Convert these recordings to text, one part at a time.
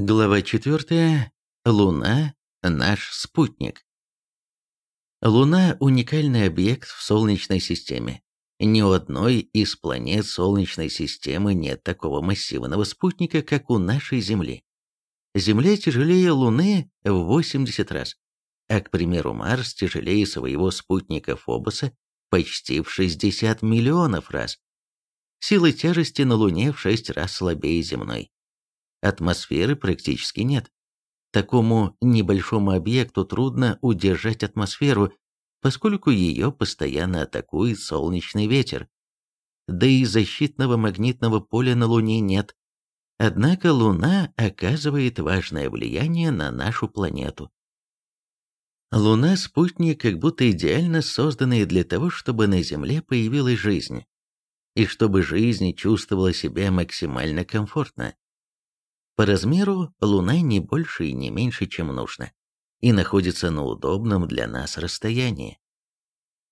Глава 4. Луна – наш спутник. Луна – уникальный объект в Солнечной системе. Ни у одной из планет Солнечной системы нет такого массивного спутника, как у нашей Земли. Земля тяжелее Луны в 80 раз, а, к примеру, Марс тяжелее своего спутника Фобоса почти в 60 миллионов раз. Сила тяжести на Луне в 6 раз слабее земной. Атмосферы практически нет. Такому небольшому объекту трудно удержать атмосферу, поскольку ее постоянно атакует солнечный ветер. Да и защитного магнитного поля на Луне нет. Однако Луна оказывает важное влияние на нашу планету. Луна – спутник, как будто идеально созданный для того, чтобы на Земле появилась жизнь, и чтобы жизнь чувствовала себя максимально комфортно. По размеру Луна не больше и не меньше, чем нужно, и находится на удобном для нас расстоянии.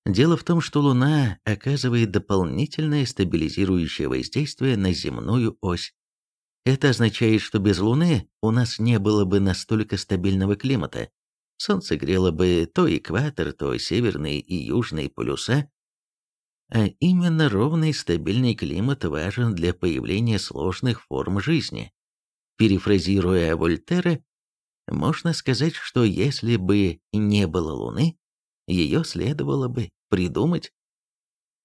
Дело в том, что Луна оказывает дополнительное стабилизирующее воздействие на земную ось. Это означает, что без Луны у нас не было бы настолько стабильного климата. Солнце грело бы то экватор, то северные и южные полюса, а именно ровный стабильный климат важен для появления сложных форм жизни. Перефразируя Вольтера, можно сказать, что если бы не было Луны, ее следовало бы придумать.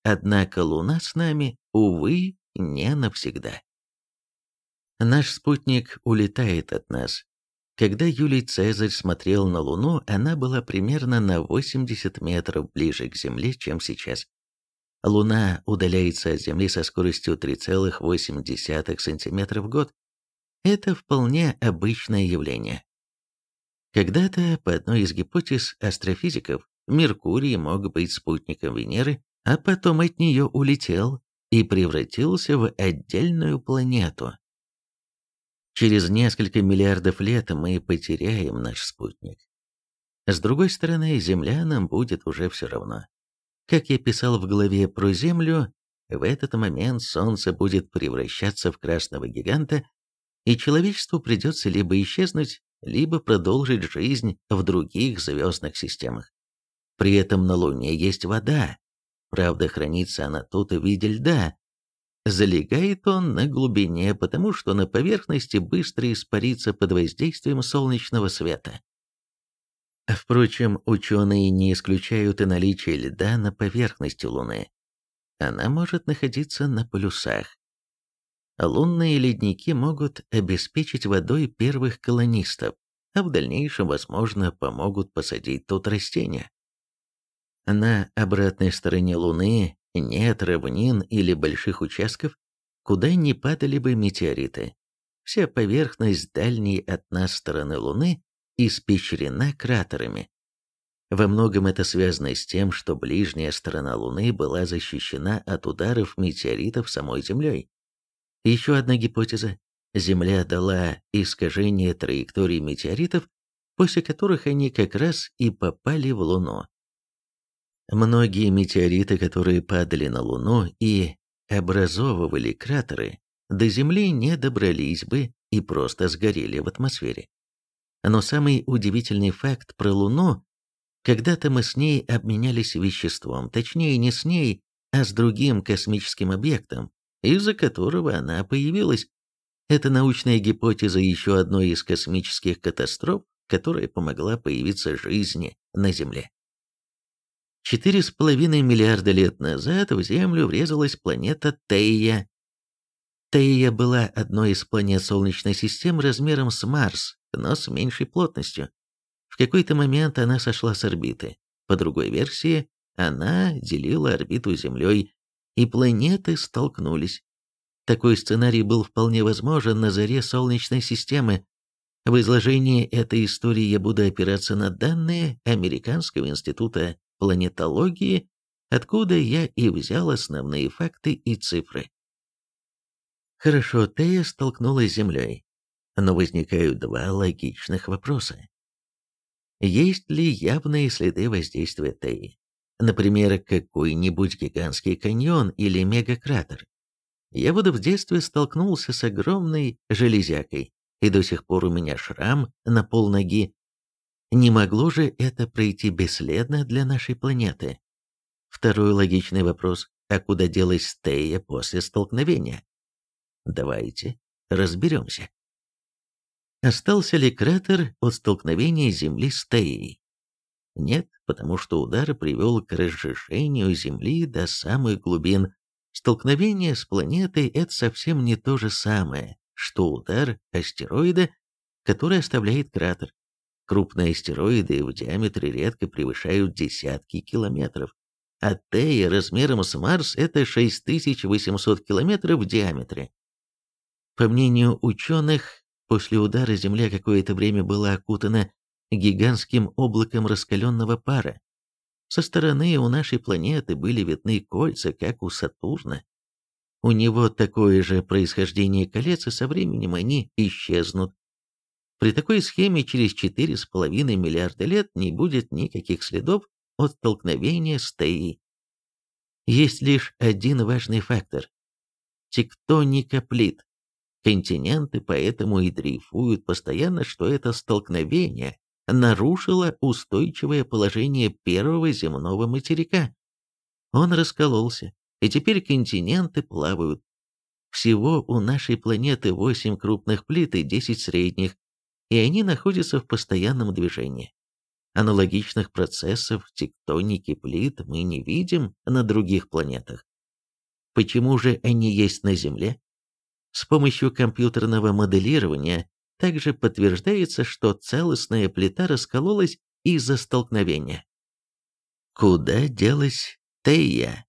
Однако Луна с нами, увы, не навсегда. Наш спутник улетает от нас. Когда Юлий Цезарь смотрел на Луну, она была примерно на 80 метров ближе к Земле, чем сейчас. Луна удаляется от Земли со скоростью 3,8 см в год, это вполне обычное явление. Когда-то, по одной из гипотез астрофизиков, Меркурий мог быть спутником Венеры, а потом от нее улетел и превратился в отдельную планету. Через несколько миллиардов лет мы потеряем наш спутник. С другой стороны, Земля нам будет уже все равно. Как я писал в главе про Землю, в этот момент Солнце будет превращаться в красного гиганта, и человечеству придется либо исчезнуть, либо продолжить жизнь в других звездных системах. При этом на Луне есть вода, правда хранится она тут в виде льда. Залегает он на глубине, потому что на поверхности быстро испарится под воздействием солнечного света. Впрочем, ученые не исключают и наличие льда на поверхности Луны. Она может находиться на полюсах, лунные ледники могут обеспечить водой первых колонистов, а в дальнейшем, возможно, помогут посадить тут растения. На обратной стороне Луны нет равнин или больших участков, куда не падали бы метеориты. Вся поверхность дальней от нас стороны Луны испещрена кратерами. Во многом это связано с тем, что ближняя сторона Луны была защищена от ударов метеоритов самой Землей. Еще одна гипотеза. Земля дала искажение траектории метеоритов, после которых они как раз и попали в Луну. Многие метеориты, которые падали на Луну и образовывали кратеры, до Земли не добрались бы и просто сгорели в атмосфере. Но самый удивительный факт про Луну – когда-то мы с ней обменялись веществом, точнее не с ней, а с другим космическим объектом, из-за которого она появилась. Это научная гипотеза еще одной из космических катастроф, которая помогла появиться жизни на Земле. Четыре с половиной миллиарда лет назад в Землю врезалась планета Тея. Тея была одной из планет Солнечной системы размером с Марс, но с меньшей плотностью. В какой-то момент она сошла с орбиты. По другой версии, она делила орбиту Землей, и планеты столкнулись. Такой сценарий был вполне возможен на заре Солнечной системы. В изложении этой истории я буду опираться на данные Американского института планетологии, откуда я и взял основные факты и цифры. Хорошо, Тея столкнулась с Землей, но возникают два логичных вопроса. Есть ли явные следы воздействия Теи? Например, какой-нибудь гигантский каньон или мегакратер. Я вот в детстве столкнулся с огромной железякой, и до сих пор у меня шрам на полноги. Не могло же это пройти бесследно для нашей планеты? Второй логичный вопрос, а куда делась Стея после столкновения? Давайте разберемся. Остался ли кратер от столкновения Земли с Теей? Нет, потому что удар привел к разжижению Земли до самых глубин. Столкновение с планетой – это совсем не то же самое, что удар астероида, который оставляет кратер. Крупные астероиды в диаметре редко превышают десятки километров, а Тея размером с Марс – это 6800 километров в диаметре. По мнению ученых, после удара Земля какое-то время была окутана гигантским облаком раскаленного пара. Со стороны у нашей планеты были видны кольца, как у Сатурна. У него такое же происхождение колец, и со временем они исчезнут. При такой схеме через 4,5 миллиарда лет не будет никаких следов от столкновения с Теей. Есть лишь один важный фактор – тектоника плит. Континенты поэтому и дрейфуют постоянно, что это столкновение нарушило устойчивое положение первого земного материка. Он раскололся, и теперь континенты плавают. Всего у нашей планеты 8 крупных плит и 10 средних, и они находятся в постоянном движении. Аналогичных процессов тектоники плит мы не видим на других планетах. Почему же они есть на Земле? С помощью компьютерного моделирования также подтверждается, что целостная плита раскололась из-за столкновения. Куда делась Тея?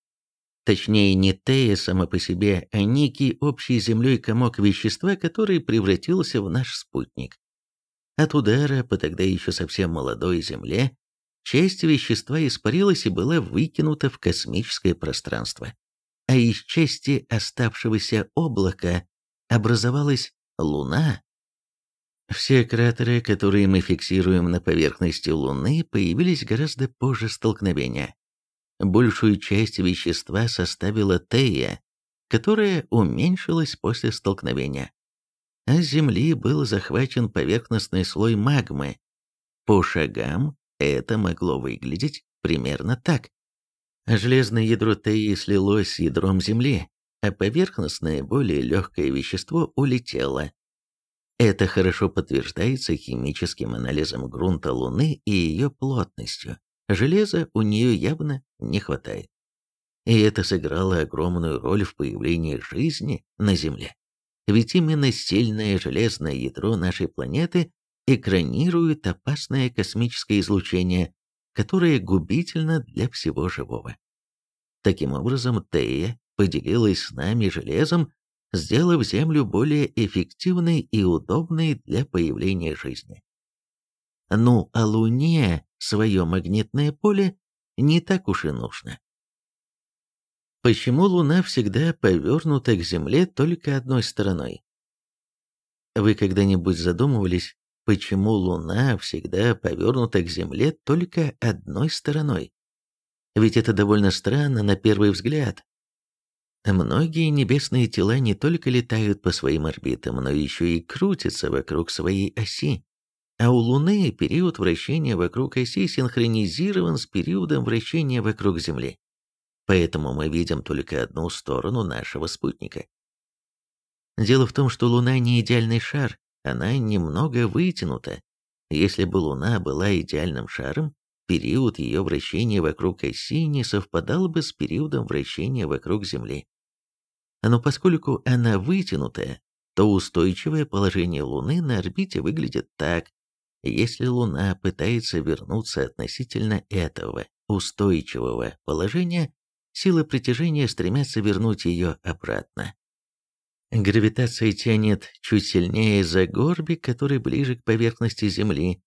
Точнее, не Тея сама по себе, а некий общий землей комок вещества, который превратился в наш спутник. От удара по тогда еще совсем молодой Земле часть вещества испарилась и была выкинута в космическое пространство, а из части оставшегося облака образовалась Луна, все кратеры, которые мы фиксируем на поверхности Луны, появились гораздо позже столкновения. Большую часть вещества составила Тея, которая уменьшилась после столкновения. А с Земли был захвачен поверхностный слой магмы. По шагам это могло выглядеть примерно так. Железное ядро Теи слилось с ядром Земли, а поверхностное, более легкое вещество улетело, это хорошо подтверждается химическим анализом грунта Луны и ее плотностью. Железа у нее явно не хватает. И это сыграло огромную роль в появлении жизни на Земле. Ведь именно сильное железное ядро нашей планеты экранирует опасное космическое излучение, которое губительно для всего живого. Таким образом, Тея поделилась с нами железом, сделав Землю более эффективной и удобной для появления жизни. Ну, а Луне свое магнитное поле не так уж и нужно. Почему Луна всегда повернута к Земле только одной стороной? Вы когда-нибудь задумывались, почему Луна всегда повернута к Земле только одной стороной? Ведь это довольно странно на первый взгляд, Многие небесные тела не только летают по своим орбитам, но еще и крутятся вокруг своей оси. А у Луны период вращения вокруг оси синхронизирован с периодом вращения вокруг Земли. Поэтому мы видим только одну сторону нашего спутника. Дело в том, что Луна не идеальный шар, она немного вытянута. Если бы Луна была идеальным шаром, период ее вращения вокруг оси не совпадал бы с периодом вращения вокруг Земли. Но поскольку она вытянутая, то устойчивое положение Луны на орбите выглядит так. Если Луна пытается вернуться относительно этого устойчивого положения, силы притяжения стремятся вернуть ее обратно. Гравитация тянет чуть сильнее за горбик, который ближе к поверхности Земли,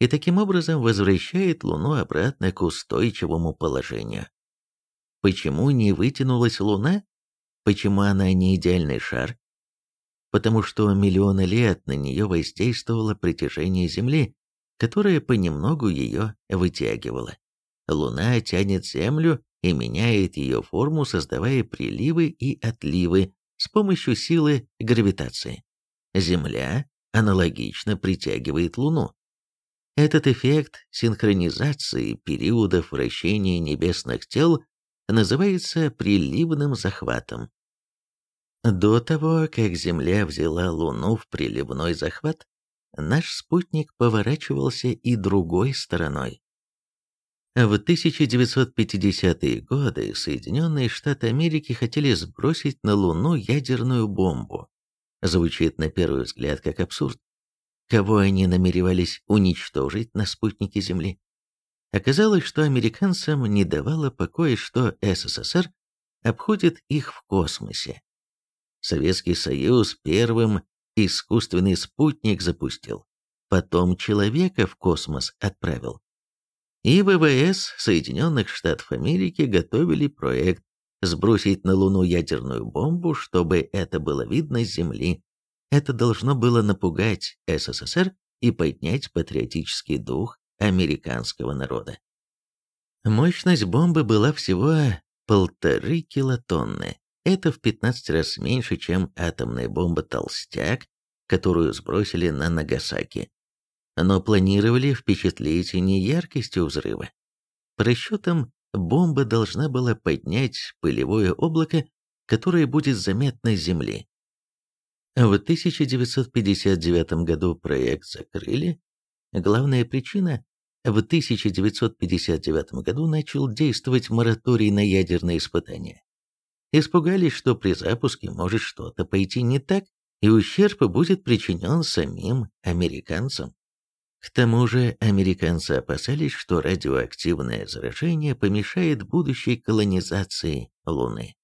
и таким образом возвращает Луну обратно к устойчивому положению. Почему не вытянулась Луна? Почему она не идеальный шар? Потому что миллионы лет на нее воздействовало притяжение Земли, которое понемногу ее вытягивало. Луна тянет Землю и меняет ее форму, создавая приливы и отливы с помощью силы гравитации. Земля аналогично притягивает Луну. Этот эффект синхронизации периодов вращения небесных тел называется приливным захватом. До того, как Земля взяла Луну в приливной захват, наш спутник поворачивался и другой стороной. В 1950-е годы Соединенные Штаты Америки хотели сбросить на Луну ядерную бомбу. Звучит на первый взгляд как абсурд. Кого они намеревались уничтожить на спутнике Земли? Оказалось, что американцам не давало покоя, что СССР обходит их в космосе. Советский Союз первым искусственный спутник запустил, потом человека в космос отправил. И ВВС Соединенных Штатов Америки готовили проект сбросить на Луну ядерную бомбу, чтобы это было видно с Земли. Это должно было напугать СССР и поднять патриотический дух американского народа. Мощность бомбы была всего полторы килотонны. Это в 15 раз меньше, чем атомная бомба «Толстяк», которую сбросили на Нагасаки. Но планировали впечатлить не яркостью взрыва. По расчетам, бомба должна была поднять пылевое облако, которое будет заметно с Земли. В 1959 году проект закрыли. Главная причина – в 1959 году начал действовать мораторий на ядерные испытания. Испугались, что при запуске может что-то пойти не так, и ущерб будет причинен самим американцам. К тому же американцы опасались, что радиоактивное заражение помешает будущей колонизации Луны.